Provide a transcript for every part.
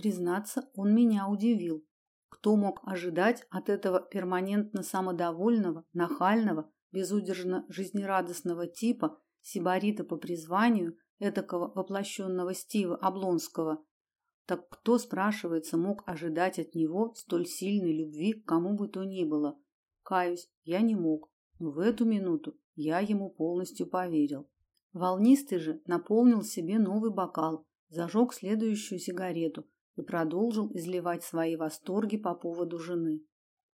Признаться, он меня удивил. Кто мог ожидать от этого перманентно самодовольного, нахального, безудержно жизнерадостного типа, сибарита по призванию, этакого воплощенного Стива Облонского? Так кто, спрашивается, мог ожидать от него столь сильной любви кому бы то ни было? Каюсь, я не мог, но в эту минуту я ему полностью поверил. Волнистый же наполнил себе новый бокал, зажег следующую сигарету и продолжил изливать свои восторги по поводу жены.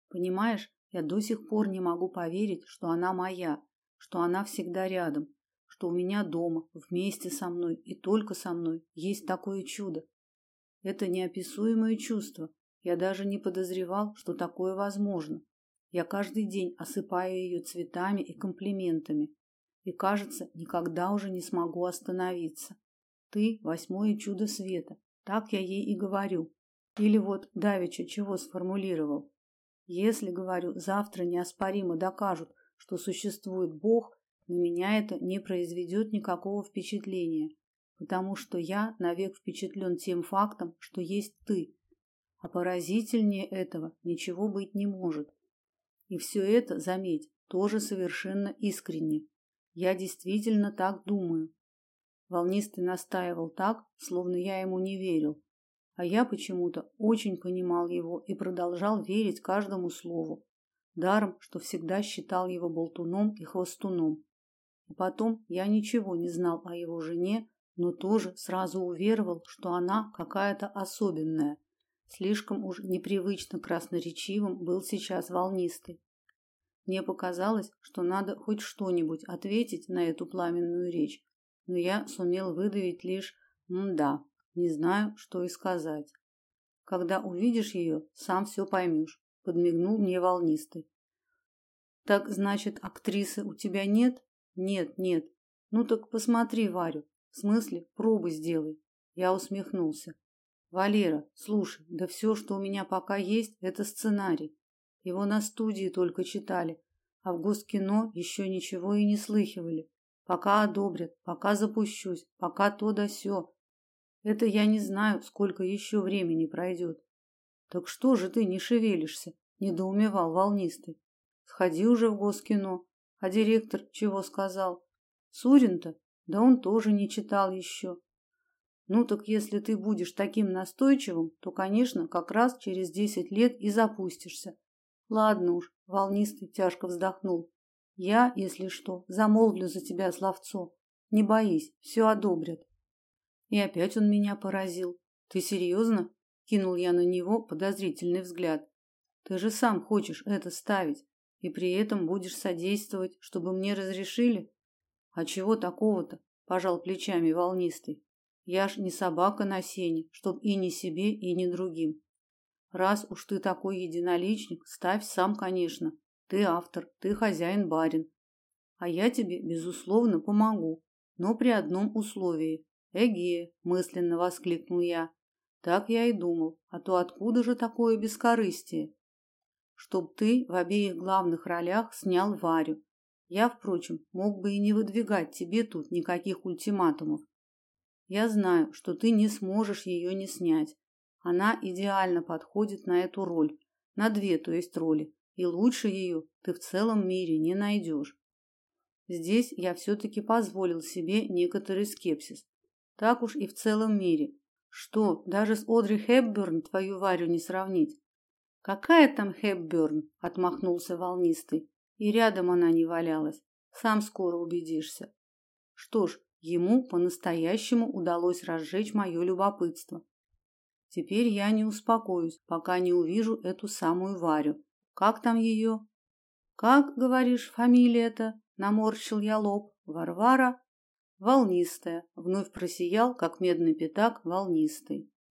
Понимаешь, я до сих пор не могу поверить, что она моя, что она всегда рядом, что у меня дома, вместе со мной и только со мной есть такое чудо. Это неописуемое чувство. Я даже не подозревал, что такое возможно. Я каждый день осыпаю ее цветами и комплиментами, и, кажется, никогда уже не смогу остановиться. Ты восьмое чудо света, так я ей и говорю. Или вот давеча чего сформулировал. Если, говорю, завтра неоспоримо докажут, что существует Бог, на меня это не произведет никакого впечатления, потому что я навек впечатлен тем фактом, что есть ты. А поразительнее этого ничего быть не может. И все это, заметь, тоже совершенно искренне. Я действительно так думаю. Волнистый настаивал так, словно я ему не верил, а я почему-то очень понимал его и продолжал верить каждому слову, даром, что всегда считал его болтуном и хвостуном. И потом я ничего не знал о его жене, но тоже сразу уверовал, что она какая-то особенная, Слишком уж непривычно красноречивым был сейчас волнистый. Мне показалось, что надо хоть что-нибудь ответить на эту пламенную речь, но я сумел выдавить лишь «мда», не знаю, что и сказать. Когда увидишь ее, сам все поймешь», — подмигнул мне волнистый. Так значит, актрисы у тебя нет? Нет, нет. Ну так посмотри, Варю. В смысле, пробы сделай. Я усмехнулся. Валера, слушай, да все, что у меня пока есть, это сценарий. Его на студии только читали, а в Госкино еще ничего и не слыхивали. Пока одобрят, пока запущусь, пока то да сё. Это я не знаю, сколько еще времени пройдет. Так что же ты не шевелишься? недоумевал волнистый. Сходи уже в Госкино. А директор чего сказал? Сурин-то? Да он тоже не читал еще. Ну так если ты будешь таким настойчивым, то, конечно, как раз через десять лет и запустишься. Ладно уж, волнистый тяжко вздохнул. Я, если что, замолвлю за тебя словцо. Не боись, все одобрят. И опять он меня поразил. Ты серьезно? Кинул я на него подозрительный взгляд. Ты же сам хочешь это ставить, и при этом будешь содействовать, чтобы мне разрешили? А чего такого-то? Пожал плечами волнистый. Я ж не собака на сене, чтоб и не себе, и не другим. Раз уж ты такой единоличник, ставь сам, конечно. Ты автор, ты хозяин-барин. А я тебе, безусловно, помогу, но при одном условии. Эге, мысленно воскликнул я. Так я и думал. А то откуда же такое бескорыстие? Чтоб ты в обеих главных ролях снял Варю. Я, впрочем, мог бы и не выдвигать тебе тут никаких ультиматумов. Я знаю, что ты не сможешь ее не снять. Она идеально подходит на эту роль, на две, то есть роли, и лучше ее ты в целом мире не найдешь. Здесь я все таки позволил себе некоторый скепсис. Так уж и в целом мире. Что, даже с Одри Хепберн твою Варю не сравнить? Какая там Хепберн? отмахнулся волнистый. И рядом она не валялась. Сам скоро убедишься. Что ж, Ему по-настоящему удалось разжечь мое любопытство. Теперь я не успокоюсь, пока не увижу эту самую Варю. Как там ее? Как, говоришь, фамилия-то? Наморщил я лоб. Варвара? Волнистая. Вновь просиял, как медный пятак, волнистый.